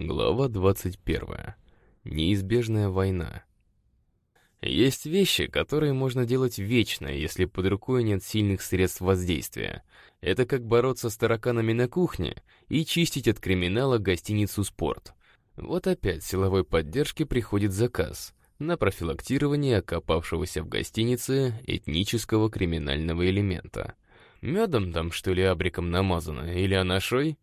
Глава 21. Неизбежная война. Есть вещи, которые можно делать вечно, если под рукой нет сильных средств воздействия. Это как бороться с тараканами на кухне и чистить от криминала гостиницу «Спорт». Вот опять силовой поддержке приходит заказ на профилактирование окопавшегося в гостинице этнического криминального элемента. Медом там, что ли, абриком намазано, или анашой?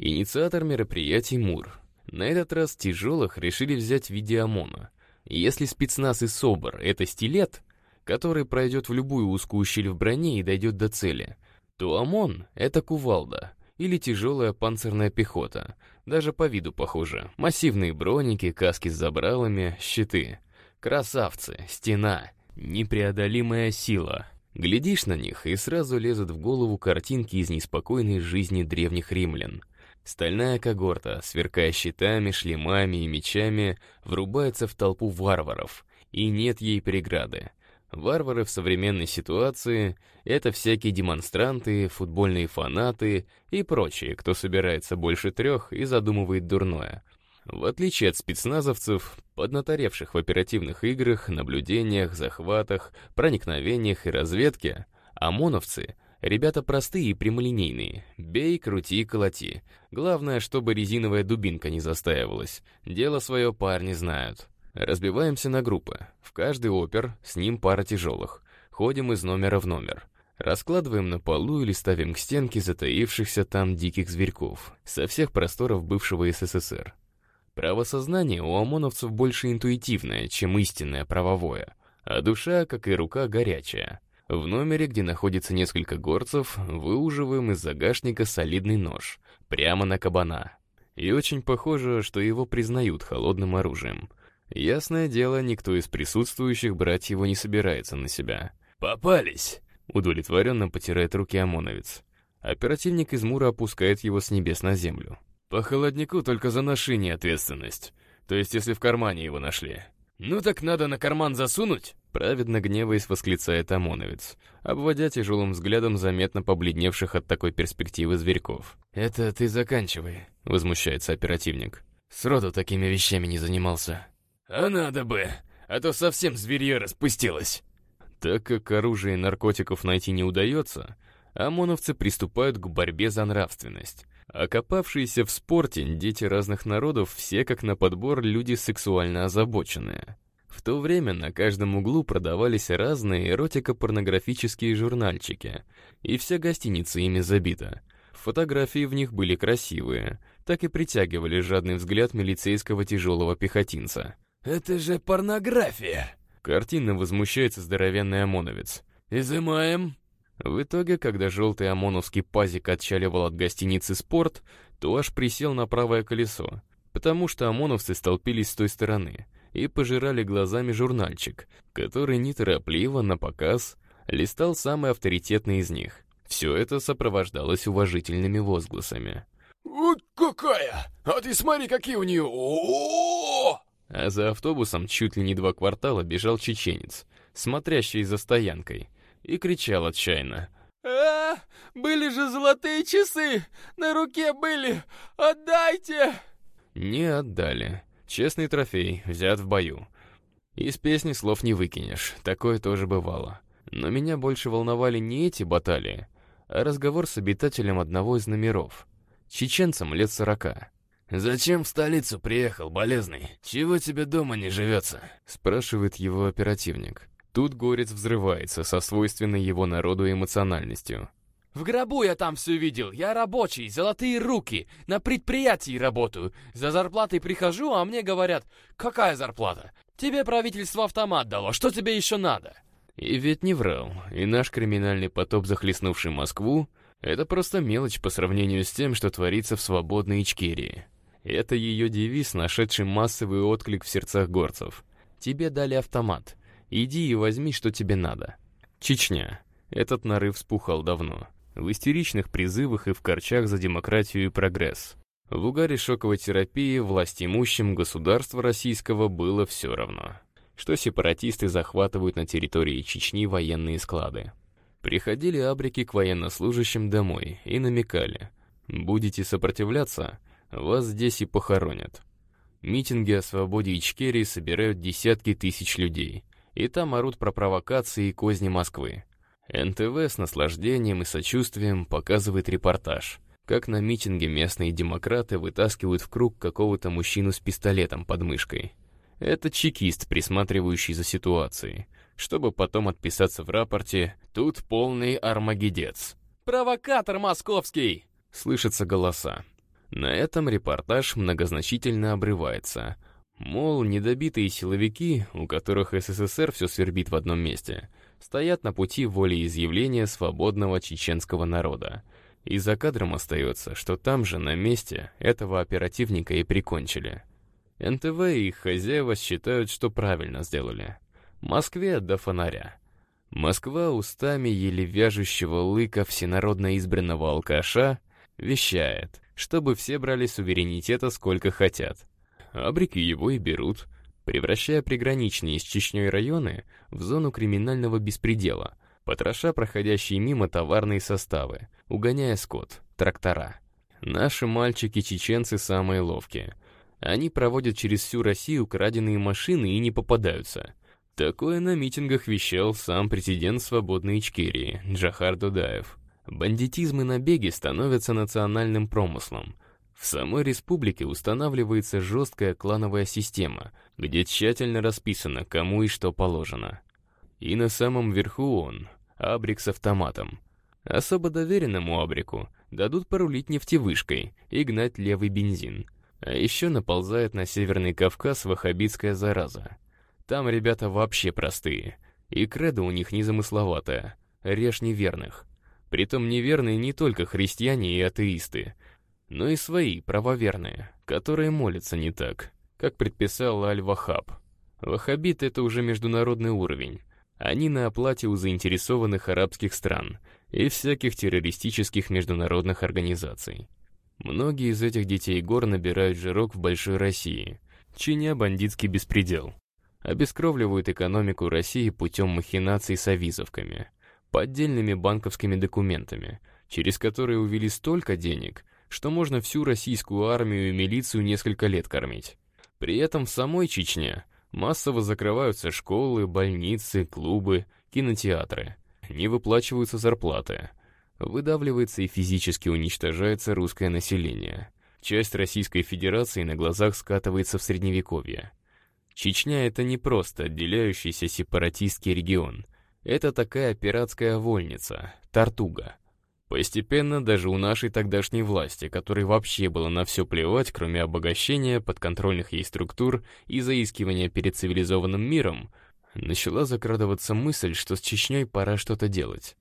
Инициатор мероприятий МУР. На этот раз тяжелых решили взять в виде ОМОНа. Если спецназ и СОБР — это стилет, который пройдет в любую узкую щель в броне и дойдет до цели, то ОМОН — это кувалда или тяжелая панцирная пехота, даже по виду похоже. Массивные броники, каски с забралами, щиты. Красавцы, стена, непреодолимая сила. Глядишь на них, и сразу лезут в голову картинки из неспокойной жизни древних римлян — Стальная когорта, сверкая щитами, шлемами и мечами, врубается в толпу варваров, и нет ей преграды. Варвары в современной ситуации — это всякие демонстранты, футбольные фанаты и прочие, кто собирается больше трех и задумывает дурное. В отличие от спецназовцев, поднаторевших в оперативных играх, наблюдениях, захватах, проникновениях и разведке, ОМОНовцы — Ребята простые и прямолинейные. Бей, крути, колоти. Главное, чтобы резиновая дубинка не застаивалась. Дело свое парни знают. Разбиваемся на группы. В каждый опер, с ним пара тяжелых. Ходим из номера в номер. Раскладываем на полу или ставим к стенке затаившихся там диких зверьков со всех просторов бывшего СССР. Правосознание у ОМОНовцев больше интуитивное, чем истинное правовое, а душа, как и рука, горячая. В номере, где находится несколько горцев, выуживаем из загашника солидный нож, прямо на кабана. И очень похоже, что его признают холодным оружием. Ясное дело, никто из присутствующих брать его не собирается на себя. «Попались!» — удовлетворенно потирает руки ОМОНовец. Оперативник из Мура опускает его с небес на землю. «По холоднику только за ношение ответственность. То есть, если в кармане его нашли. Ну так надо на карман засунуть, Праведно гневаясь, восклицает ОМОНовец, обводя тяжелым взглядом заметно побледневших от такой перспективы зверьков. «Это ты заканчивай», — возмущается оперативник. «Сроду такими вещами не занимался». «А надо бы, а то совсем зверье распустилось». Так как оружие и наркотиков найти не удается, ОМОНовцы приступают к борьбе за нравственность. Окопавшиеся в спорте дети разных народов все как на подбор люди сексуально озабоченные. В то время на каждом углу продавались разные эротико-порнографические журнальчики, и вся гостиница ими забита. Фотографии в них были красивые, так и притягивали жадный взгляд милицейского тяжелого пехотинца. «Это же порнография!» Картинно возмущается здоровенный ОМОНовец. «Изымаем!» В итоге, когда желтый ОМОНовский пазик отчаливал от гостиницы «Спорт», то аж присел на правое колесо, потому что ОМОНовцы столпились с той стороны — и пожирали глазами журнальчик, который неторопливо, на показ, листал самый авторитетный из них. Все это сопровождалось уважительными возгласами. «Вот какая! А ты смотри, какие у нее! О -о -о А за автобусом чуть ли не два квартала бежал чеченец, смотрящий за стоянкой, и кричал отчаянно. «А, были же золотые часы! На руке были! Отдайте!» Не отдали. Честный трофей, взят в бою. Из песни слов не выкинешь, такое тоже бывало. Но меня больше волновали не эти баталии, а разговор с обитателем одного из номеров. Чеченцем лет сорока. «Зачем в столицу приехал, болезный? Чего тебе дома не живется?» Спрашивает его оперативник. Тут горец взрывается со свойственной его народу эмоциональностью. В гробу я там все видел. Я рабочий, золотые руки. На предприятии работаю. За зарплатой прихожу, а мне говорят, какая зарплата? Тебе правительство автомат дало, что тебе еще надо? И ведь не врал. И наш криминальный потоп, захлестнувший Москву, это просто мелочь по сравнению с тем, что творится в свободной Ичкерии. Это ее девиз, нашедший массовый отклик в сердцах горцев. Тебе дали автомат. Иди и возьми, что тебе надо. Чечня. Этот нарыв вспухал давно в истеричных призывах и в корчах за демократию и прогресс. В угаре шоковой терапии власть имущим государства российского было все равно, что сепаратисты захватывают на территории Чечни военные склады. Приходили абрики к военнослужащим домой и намекали, будете сопротивляться, вас здесь и похоронят. Митинги о свободе Ичкерии собирают десятки тысяч людей, и там орут про провокации и козни Москвы. НТВ с наслаждением и сочувствием показывает репортаж, как на митинге местные демократы вытаскивают в круг какого-то мужчину с пистолетом под мышкой. Это чекист, присматривающий за ситуацией, чтобы потом отписаться в рапорте «Тут полный армагедец». «Провокатор московский!» Слышатся голоса. На этом репортаж многозначительно обрывается. Мол, недобитые силовики, у которых СССР все свербит в одном месте, стоят на пути волеизъявления свободного чеченского народа. И за кадром остается, что там же, на месте, этого оперативника и прикончили. НТВ и их хозяева считают, что правильно сделали. Москве до фонаря. Москва устами еле вяжущего лыка всенародно избранного алкаша вещает, чтобы все брали суверенитета сколько хотят. Абрики его и берут, превращая приграничные с Чечней районы в зону криминального беспредела, потроша проходящие мимо товарные составы, угоняя скот, трактора. Наши мальчики-чеченцы самые ловкие. Они проводят через всю Россию краденые машины и не попадаются. Такое на митингах вещал сам президент свободной Ичкерии Джахар Дудаев. Бандитизм и набеги становятся национальным промыслом — в самой республике устанавливается жесткая клановая система, где тщательно расписано, кому и что положено. И на самом верху он, Абрик с автоматом. Особо доверенному Абрику дадут порулить нефтевышкой и гнать левый бензин. А еще наползает на Северный Кавказ ваххабитская зараза. Там ребята вообще простые, и кредо у них незамысловатое, режь неверных. Притом неверные не только христиане и атеисты, но и свои, правоверные, которые молятся не так, как предписал Аль-Вахаб. Вахабит — это уже международный уровень. Они на оплате у заинтересованных арабских стран и всяких террористических международных организаций. Многие из этих детей гор набирают жирок в большой России, чиня бандитский беспредел. Обескровливают экономику России путем махинаций с авизовками, поддельными банковскими документами, через которые увели столько денег, что можно всю российскую армию и милицию несколько лет кормить. При этом в самой Чечне массово закрываются школы, больницы, клубы, кинотеатры. Не выплачиваются зарплаты. Выдавливается и физически уничтожается русское население. Часть Российской Федерации на глазах скатывается в Средневековье. Чечня — это не просто отделяющийся сепаратистский регион. Это такая пиратская вольница, тартуга — Постепенно даже у нашей тогдашней власти, которой вообще было на все плевать, кроме обогащения подконтрольных ей структур и заискивания перед цивилизованным миром, начала закрадываться мысль, что с Чечней пора что-то делать.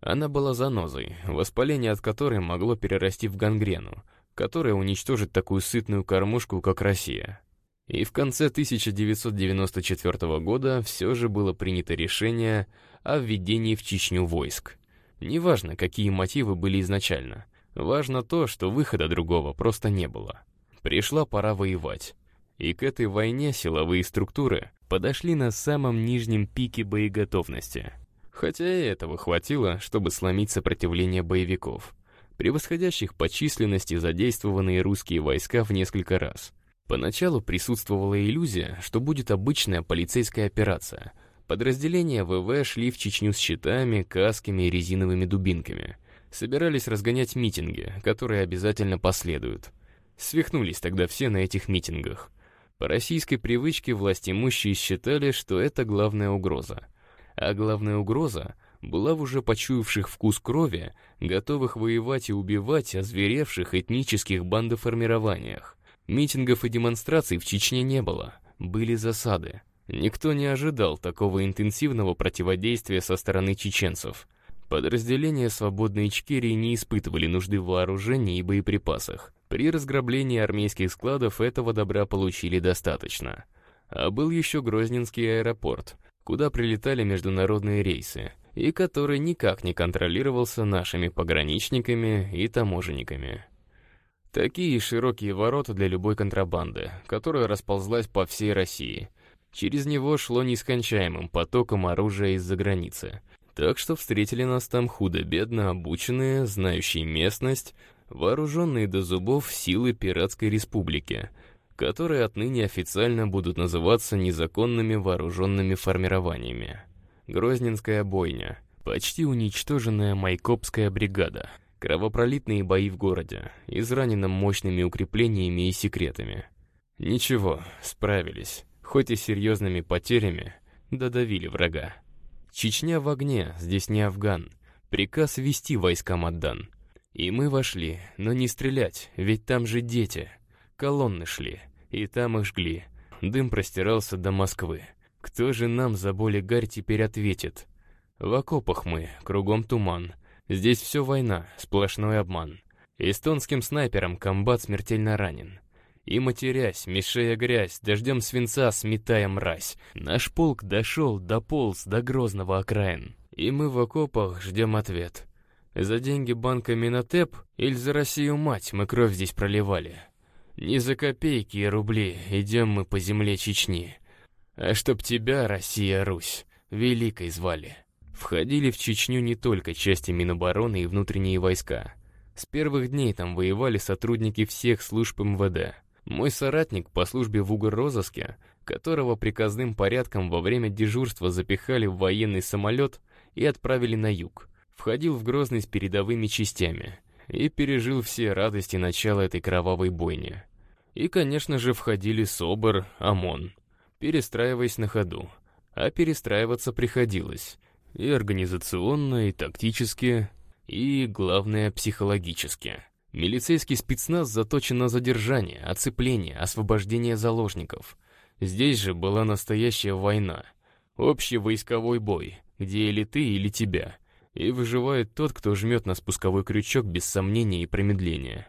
Она была занозой, воспаление от которой могло перерасти в гангрену, которая уничтожит такую сытную кормушку, как Россия. И в конце 1994 года все же было принято решение о введении в Чечню войск. Неважно, какие мотивы были изначально. Важно то, что выхода другого просто не было. Пришла пора воевать. И к этой войне силовые структуры подошли на самом нижнем пике боеготовности. Хотя и этого хватило, чтобы сломить сопротивление боевиков, превосходящих по численности задействованные русские войска в несколько раз. Поначалу присутствовала иллюзия, что будет обычная полицейская операция — Подразделения ВВ шли в Чечню с щитами, касками и резиновыми дубинками. Собирались разгонять митинги, которые обязательно последуют. Свихнулись тогда все на этих митингах. По российской привычке власть имущие считали, что это главная угроза. А главная угроза была в уже почуявших вкус крови, готовых воевать и убивать озверевших этнических бандоформированиях. Митингов и демонстраций в Чечне не было, были засады. Никто не ожидал такого интенсивного противодействия со стороны чеченцев. Подразделения свободной Ичкерии не испытывали нужды в вооружении и боеприпасах. При разграблении армейских складов этого добра получили достаточно. А был еще Грозненский аэропорт, куда прилетали международные рейсы, и который никак не контролировался нашими пограничниками и таможенниками. Такие широкие ворота для любой контрабанды, которая расползлась по всей России — Через него шло нескончаемым потоком оружия из-за границы. Так что встретили нас там худо-бедно обученные, знающие местность, вооруженные до зубов силы Пиратской Республики, которые отныне официально будут называться незаконными вооруженными формированиями. Грозненская бойня, почти уничтоженная Майкопская бригада, кровопролитные бои в городе, израненном мощными укреплениями и секретами. Ничего, справились, хоть и серьезными потерями, додавили врага. Чечня в огне, здесь не Афган. Приказ вести войскам отдан. И мы вошли, но не стрелять, ведь там же дети. Колонны шли, и там их жгли. Дым простирался до Москвы. Кто же нам за боль и гарь теперь ответит? В окопах мы, кругом туман. Здесь все война, сплошной обман. Эстонским снайпером комбат смертельно ранен. И матерясь, мешая грязь, дождем свинца сметая мразь, наш полк дошел, дополз до грозного окраин. И мы в окопах ждем ответ. За деньги банка Минотеп или за Россию мать мы кровь здесь проливали. Не за копейки и рубли идем мы по земле Чечни. А чтоб тебя, Россия, Русь, великой звали. Входили в Чечню не только части Минобороны и внутренние войска. С первых дней там воевали сотрудники всех служб МВД. Мой соратник по службе в угрозыске, которого приказным порядком во время дежурства запихали в военный самолет и отправили на юг, входил в Грозный с передовыми частями и пережил все радости начала этой кровавой бойни. И, конечно же, входили СОБР, ОМОН, перестраиваясь на ходу. А перестраиваться приходилось. И организационно, и тактически, и, главное, психологически. Милицейский спецназ заточен на задержание, оцепление, освобождение заложников. Здесь же была настоящая война. Общий войсковой бой, где или ты, или тебя. И выживает тот, кто жмет на спусковой крючок без сомнения и промедления.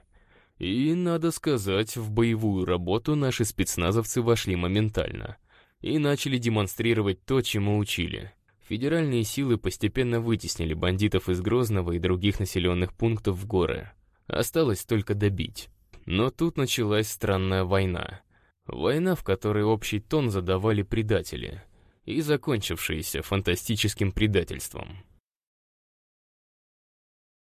И, надо сказать, в боевую работу наши спецназовцы вошли моментально. И начали демонстрировать то, чему учили. Федеральные силы постепенно вытеснили бандитов из Грозного и других населенных пунктов в горы. Осталось только добить. Но тут началась странная война. Война, в которой общий тон задавали предатели, и закончившаяся фантастическим предательством.